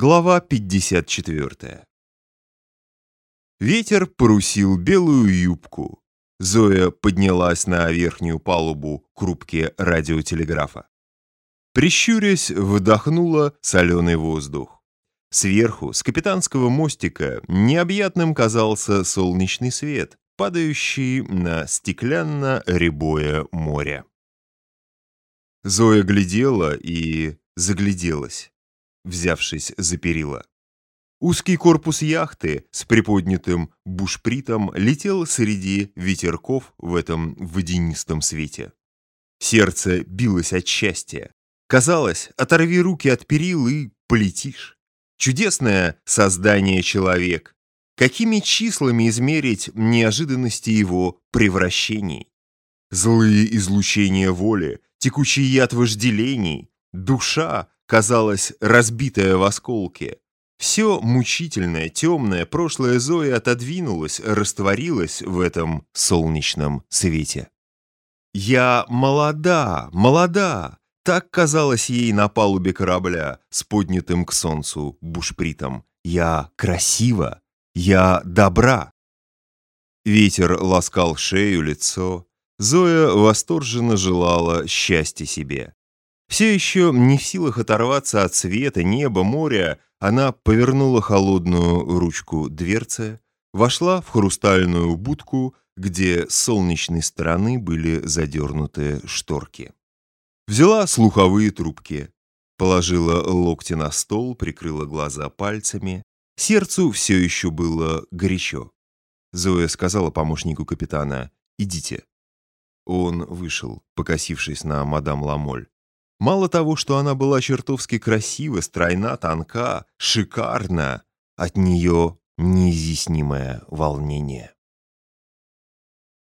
Глава 54 Ветер порусил белую юбку. Зоя поднялась на верхнюю палубу к рубке радиотелеграфа. Прищурясь, вдохнула соленый воздух. Сверху, с капитанского мостика, необъятным казался солнечный свет, падающий на стеклянно-рябое море. Зоя глядела и загляделась, взявшись за перила. Узкий корпус яхты с приподнятым бушпритом летел среди ветерков в этом водянистом свете. Сердце билось от счастья. Казалось, оторви руки от перил и полетишь. Чудесное создание человек. Какими числами измерить неожиданности его превращений? Злые излучения воли, текучий яд вожделений, душа, казалось, разбитая в осколке. Все мучительное, темное прошлое Зои отодвинулось, растворилось в этом солнечном свете. «Я молода, молода!» Так казалось ей на палубе корабля с поднятым к солнцу бушпритом. «Я красива! Я добра!» Ветер ласкал шею, лицо. Зоя восторженно желала счастья себе. Все еще не в силах оторваться от света, неба, моря, она повернула холодную ручку дверцы, вошла в хрустальную будку, где с солнечной стороны были задернуты шторки. Взяла слуховые трубки, положила локти на стол, прикрыла глаза пальцами. Сердцу все еще было горячо. Зоя сказала помощнику капитана «Идите». Он вышел, покосившись на мадам Ламоль. Мало того, что она была чертовски красива, стройна, тонка, шикарна, от нее неизъяснимое волнение.